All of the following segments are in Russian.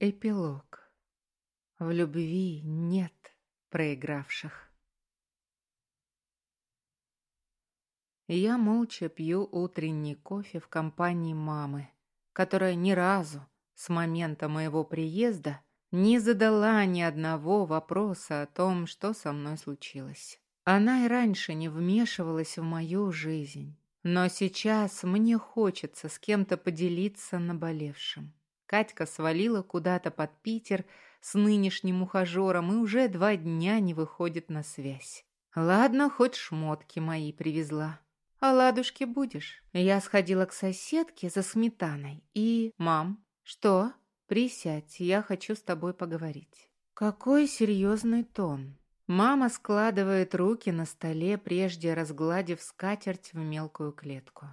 Эпилог. В любви нет проигравших. Я молча пью утренний кофе в компании мамы, которая ни разу с момента моего приезда не задала ни одного вопроса о том, что со мной случилось. Она и раньше не вмешивалась в мою жизнь, но сейчас мне хочется с кем-то поделиться наболевшим. Катька свалила куда-то под Питер с нынешним ухажером и уже два дня не выходит на связь. Ладно, хоть шмотки мои привезла. А ладушки будешь? Я сходила к соседке за сметаной и... Мам, что? Присядь, я хочу с тобой поговорить. Какой серьезный тон. Мама складывает руки на столе, прежде разгладив скатерть в мелкую клетку.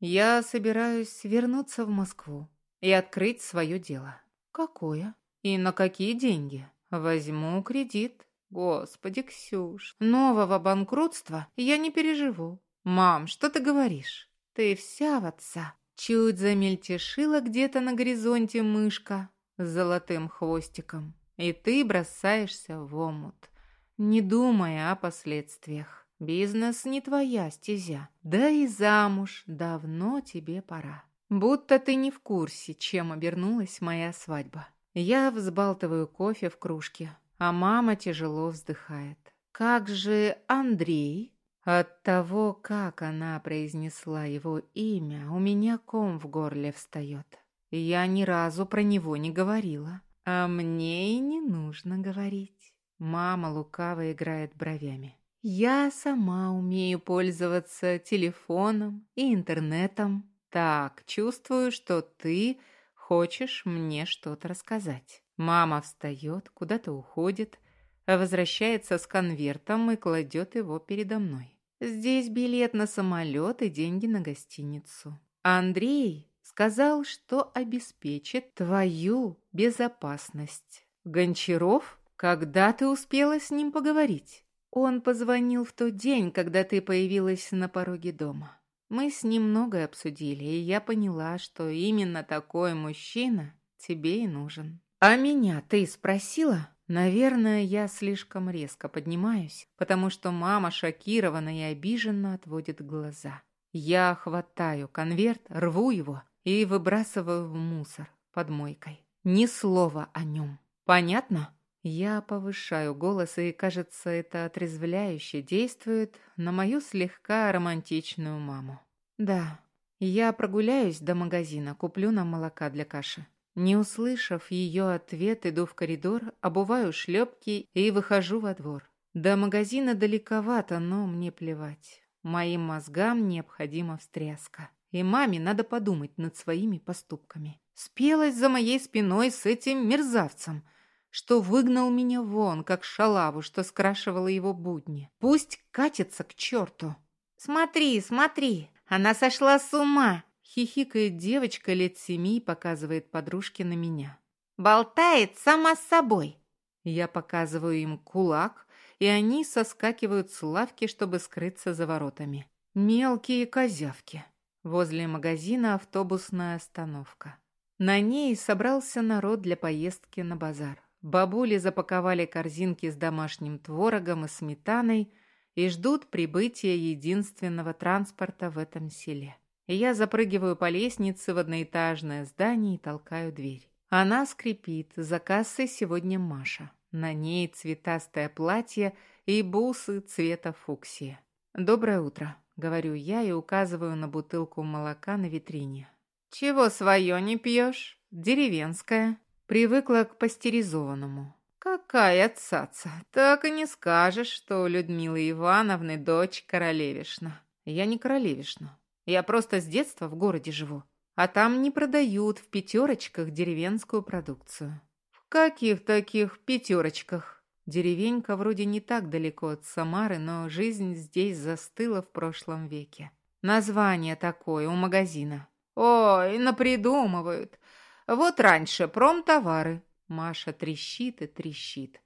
Я собираюсь вернуться в Москву и открыть свое дело. Какое? И на какие деньги? Возьму кредит. Господи, Ксюш, нового банкротства я не переживу. Мам, что ты говоришь? Ты вся в отца. Чуть замельтешила где-то на горизонте мышка с золотым хвостиком, и ты бросаешься в омут, не думая о последствиях. Бизнес не твоя стезя, да и замуж давно тебе пора. Будто ты не в курсе, чем обернулась моя свадьба. Я взбалтываю кофе в кружке, а мама тяжело вздыхает. Как же Андрей? От того, как она произнесла его имя, у меня ком в горле встает. Я ни разу про него не говорила. А мне и не нужно говорить. Мама лукаво играет бровями. Я сама умею пользоваться телефоном и интернетом. Так, чувствую, что ты хочешь мне что-то рассказать. Мама встает, куда-то уходит, возвращается с конвертом и кладет его передо мной. Здесь билет на самолет и деньги на гостиницу. Андрей сказал, что обеспечит твою безопасность. Гончаров, когда ты успела с ним поговорить? Он позвонил в тот день, когда ты появилась на пороге дома. Мы с ним многое обсудили, и я поняла, что именно такой мужчина тебе и нужен. А меня ты спросила? Наверное, я слишком резко поднимаюсь, потому что мама шокирована и обиженно отводит глаза. Я хватаю конверт, рву его и выбрасываю в мусор под мойкой. Ни слова о нем. Понятно? Я повышаю голос, и, кажется, это отрезвляюще действует на мою слегка романтичную маму. Да, я прогуляюсь до магазина, куплю нам молока для каши. Не услышав ее ответ, иду в коридор, обуваю шлепки и выхожу во двор. До магазина далековато, но мне плевать. Моим мозгам необходима встряска. И маме надо подумать над своими поступками. Спелась за моей спиной с этим мерзавцем – что выгнал меня вон, как шалаву, что скрашивала его будни. Пусть катится к черту. «Смотри, смотри, она сошла с ума!» Хихикает девочка лет семи и показывает подружке на меня. «Болтает сама с собой!» Я показываю им кулак, и они соскакивают с лавки, чтобы скрыться за воротами. Мелкие козявки. Возле магазина автобусная остановка. На ней собрался народ для поездки на базар. Бабули запаковали корзинки с домашним творогом и сметаной и ждут прибытия единственного транспорта в этом селе. Я запрыгиваю по лестнице в одноэтажное здание и толкаю дверь. Она скрипит, за кассой сегодня Маша. На ней цветастое платье и бусы цвета фуксия. «Доброе утро», — говорю я и указываю на бутылку молока на витрине. «Чего свое не пьешь? Деревенское». Привыкла к пастеризованному. Какая цаца! Так и не скажешь, что у Людмилы Ивановны дочь королевишна. Я не королевишна. Я просто с детства в городе живу. А там не продают в пятерочках деревенскую продукцию. В каких таких пятерочках? Деревенька вроде не так далеко от Самары, но жизнь здесь застыла в прошлом веке. Название такое у магазина. Ой, напридумывают. Вот раньше промтовары. Маша трещит и трещит.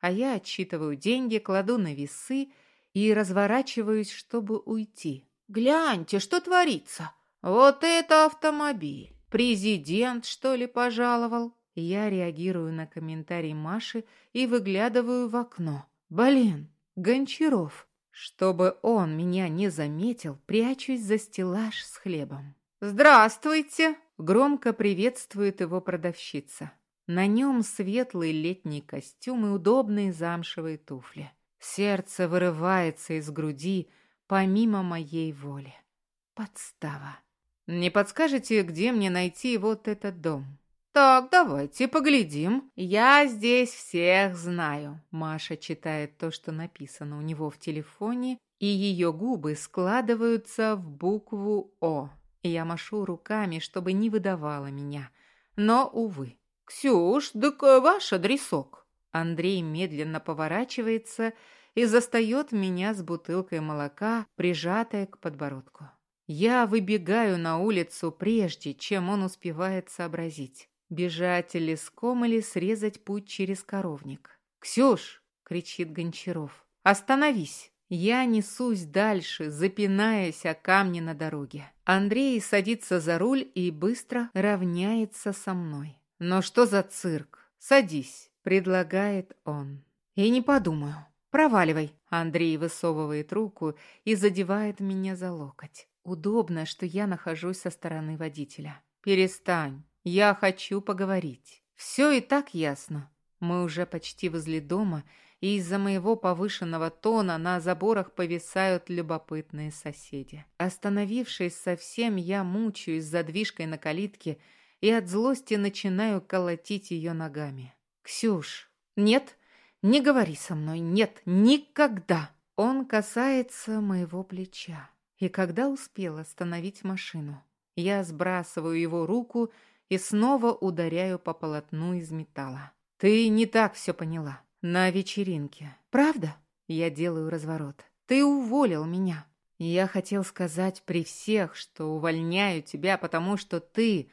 А я отсчитываю деньги, кладу на весы и разворачиваюсь, чтобы уйти. Гляньте, что творится. Вот это автомобиль. Президент, что ли, пожаловал? Я реагирую на комментарий Маши и выглядываю в окно. Блин, Гончаров. Чтобы он меня не заметил, прячусь за стеллаж с хлебом. «Здравствуйте!» — громко приветствует его продавщица. На нем светлый летний костюм и удобные замшевые туфли. Сердце вырывается из груди помимо моей воли. Подстава. «Не подскажете, где мне найти вот этот дом?» «Так, давайте поглядим. Я здесь всех знаю». Маша читает то, что написано у него в телефоне, и ее губы складываются в букву «О». Я машу руками, чтобы не выдавала меня. Но, увы. «Ксюш, так ваш адресок». Андрей медленно поворачивается и застает меня с бутылкой молока, прижатой к подбородку. Я выбегаю на улицу прежде, чем он успевает сообразить. Бежать леском или срезать путь через коровник. «Ксюш!» — кричит Гончаров. «Остановись!» Я несусь дальше, запинаясь о камни на дороге. Андрей садится за руль и быстро равняется со мной. «Но что за цирк? Садись!» — предлагает он. «И не подумаю. Проваливай!» Андрей высовывает руку и задевает меня за локоть. Удобно, что я нахожусь со стороны водителя. «Перестань!» Я хочу поговорить. Все и так ясно. Мы уже почти возле дома, и из-за моего повышенного тона на заборах повисают любопытные соседи. Остановившись совсем, я мучаюсь задвижкой на калитке и от злости начинаю колотить ее ногами. «Ксюш, нет, не говори со мной, нет, никогда!» Он касается моего плеча. И когда успел остановить машину, я сбрасываю его руку и снова ударяю по полотну из металла. «Ты не так все поняла. На вечеринке. Правда?» Я делаю разворот. «Ты уволил меня. Я хотел сказать при всех, что увольняю тебя, потому что ты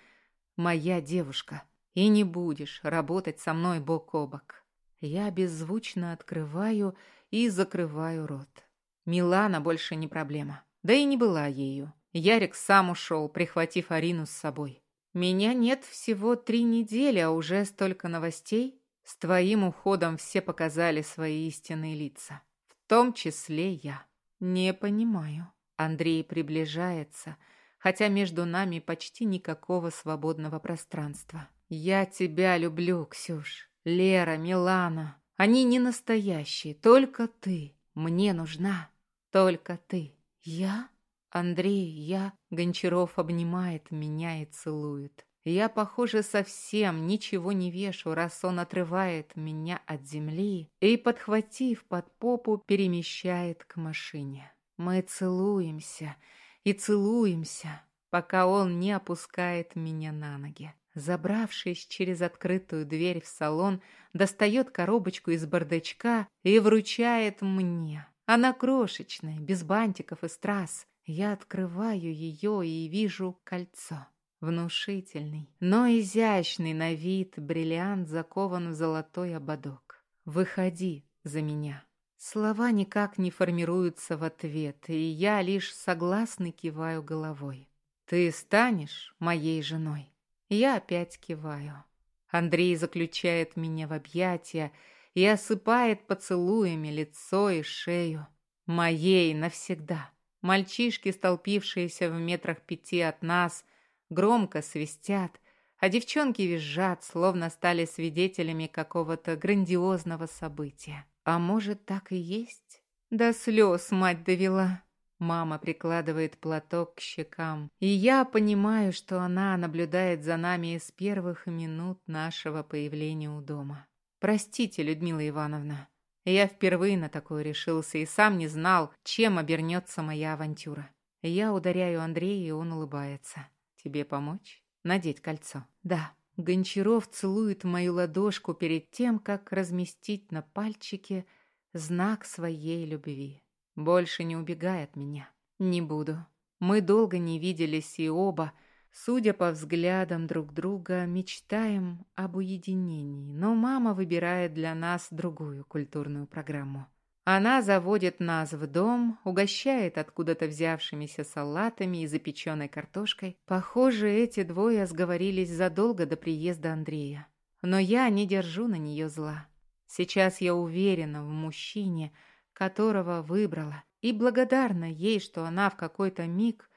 моя девушка и не будешь работать со мной бок о бок». Я беззвучно открываю и закрываю рот. Милана больше не проблема. Да и не была ею. Ярик сам ушел, прихватив Арину с собой. Меня нет всего три недели, а уже столько новостей. С твоим уходом все показали свои истинные лица. В том числе я. Не понимаю. Андрей приближается, хотя между нами почти никакого свободного пространства. Я тебя люблю, Ксюш. Лера, Милана. Они не настоящие, только ты. Мне нужна только ты. Я? Андрей, я... Гончаров обнимает меня и целует. Я, похоже, совсем ничего не вешу, раз он отрывает меня от земли и, подхватив под попу, перемещает к машине. Мы целуемся и целуемся, пока он не опускает меня на ноги. Забравшись через открытую дверь в салон, достает коробочку из бардачка и вручает мне. Она крошечная, без бантиков и страз. Я открываю ее и вижу кольцо. Внушительный, но изящный на вид бриллиант закован в золотой ободок. «Выходи за меня». Слова никак не формируются в ответ, и я лишь согласно киваю головой. «Ты станешь моей женой?» Я опять киваю. Андрей заключает меня в объятия и осыпает поцелуями лицо и шею. Моей навсегда. Мальчишки, столпившиеся в метрах пяти от нас, громко свистят, а девчонки визжат, словно стали свидетелями какого-то грандиозного события. А может, так и есть? До слез мать довела. Мама прикладывает платок к щекам, и я понимаю, что она наблюдает за нами с первых минут нашего появления у дома. Простите, Людмила Ивановна, я впервые на такое решился и сам не знал, чем обернется моя авантюра. Я ударяю Андрея, и он улыбается. «Тебе помочь? Надеть кольцо?» «Да». Гончаров целует мою ладошку перед тем, как разместить на пальчике знак своей любви. Больше не убегай от меня. Не буду. Мы долго не виделись и оба – Судя по взглядам друг друга, мечтаем об уединении, но мама выбирает для нас другую культурную программу. Она заводит нас в дом, угощает откуда-то взявшимися салатами и запеченной картошкой. Похоже, эти двое сговорились задолго до приезда Андрея. но я не держу на нее зла. Сейчас я уверена в мужчине, которого выбрала, и благодарна ей, что она в какой-то миг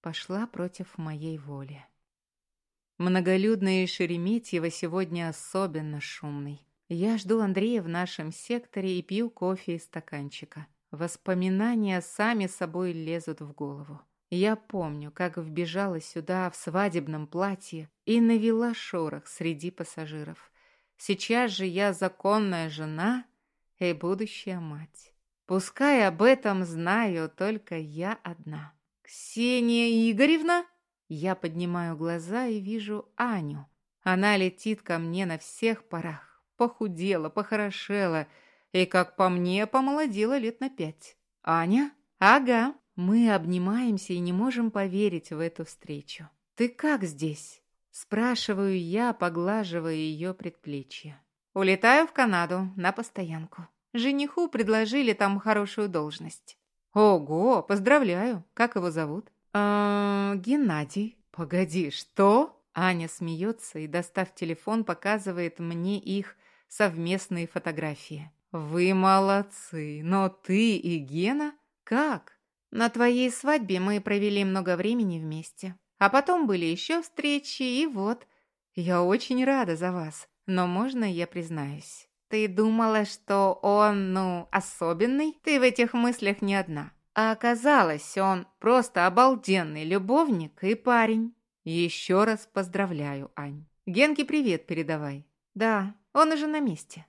пошла против моей воли. Многолюдный Шереметьево сегодня особенно шумный. Я жду Андрея в нашем секторе и пью кофе из стаканчика. Воспоминания сами собой лезут в голову. Я помню, как вбежала сюда в свадебном платье и навела шорох среди пассажиров. Сейчас же я законная жена и будущая мать. Пускай об этом знаю только я одна. «Ксения Игоревна?» Я поднимаю глаза и вижу Аню. Она летит ко мне на всех парах. Похудела, похорошела и, как по мне, помолодела лет на пять. «Аня?» «Ага». Мы обнимаемся и не можем поверить в эту встречу. «Ты как здесь?» Спрашиваю я, поглаживая ее предплечье. «Улетаю в Канаду на постоянку. Жениху предложили там хорошую должность». «Ого, поздравляю! Как его зовут?» «А, Геннадий». «Погоди, что?» Аня смеется и, достав телефон, показывает мне их совместные фотографии. «Вы молодцы! Но ты и Гена? Как?» «На твоей свадьбе мы провели много времени вместе. А потом были еще встречи, и вот. Я очень рада за вас. Но можно я признаюсь?» Ты думала, что он, ну, особенный? Ты в этих мыслях не одна. А оказалось, он просто обалденный любовник и парень. Еще раз поздравляю, Ань. Генке привет передавай. Да, он уже на месте.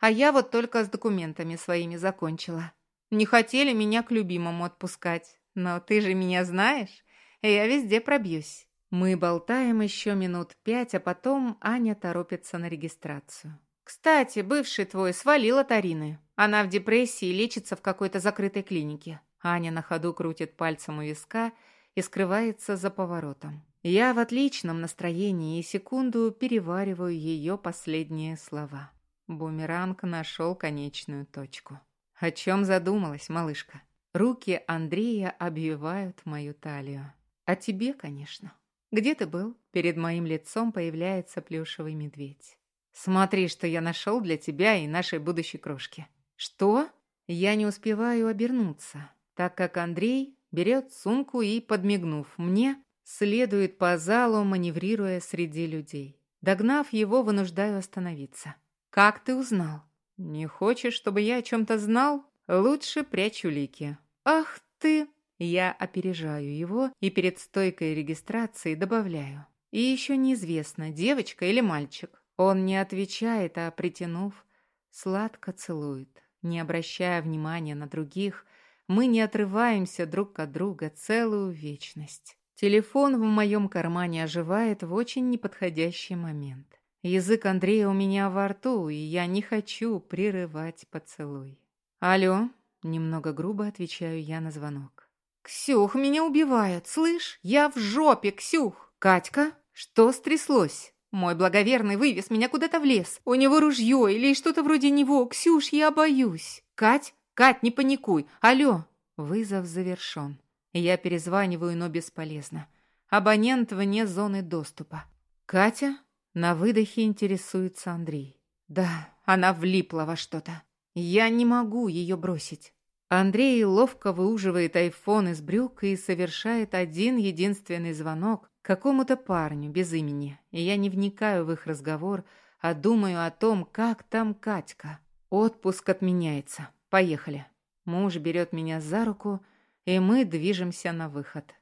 А я вот только с документами своими закончила. Не хотели меня к любимому отпускать. Но ты же меня знаешь, я везде пробьюсь. Мы болтаем еще минут пять, а потом Аня торопится на регистрацию. Кстати, бывший твой свалил от Арины. Она в депрессии лечится в какой-то закрытой клинике. Аня на ходу крутит пальцем у виска и скрывается за поворотом. Я в отличном настроении и секунду перевариваю ее последние слова. Бумеранг нашел конечную точку. О чем задумалась, малышка? Руки Андрея обвивают мою талию. О тебе, конечно. Где ты был? Перед моим лицом появляется плюшевый медведь. Смотри, что я нашел для тебя и нашей будущей крошки. Что? Я не успеваю обернуться так как Андрей берет сумку и, подмигнув мне, следует по залу, маневрируя среди людей. Догнав его, вынуждаю остановиться. «Как ты узнал?» «Не хочешь, чтобы я о чем-то знал? Лучше прячу лики». «Ах ты!» Я опережаю его и перед стойкой регистрации добавляю. И еще неизвестно, девочка или мальчик. Он не отвечает, а, притянув, сладко целует, не обращая внимания на других, мы не отрываемся друг от друга целую вечность. Телефон в моем кармане оживает в очень неподходящий момент. Язык Андрея у меня во рту, и я не хочу прерывать поцелуй. «Алло?» – немного грубо отвечаю я на звонок. «Ксюх, меня убивают, слышь? Я в жопе, Ксюх!» «Катька, что стряслось?» Мой благоверный вывез меня куда-то в лес. У него ружье или что-то вроде него. Ксюш, я боюсь. Кать, «Кать, не паникуй! Алло!» Вызов завершен. Я перезваниваю, но бесполезно. Абонент вне зоны доступа. «Катя?» На выдохе интересуется Андрей. «Да, она влипла во что-то. Я не могу ее бросить». Андрей ловко выуживает айфон из брюк и совершает один единственный звонок какому-то парню без имени. И я не вникаю в их разговор, а думаю о том, как там Катька. Отпуск отменяется. Поехали. Муж берет меня за руку, и мы движемся на выход.